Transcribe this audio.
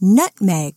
nutmeg.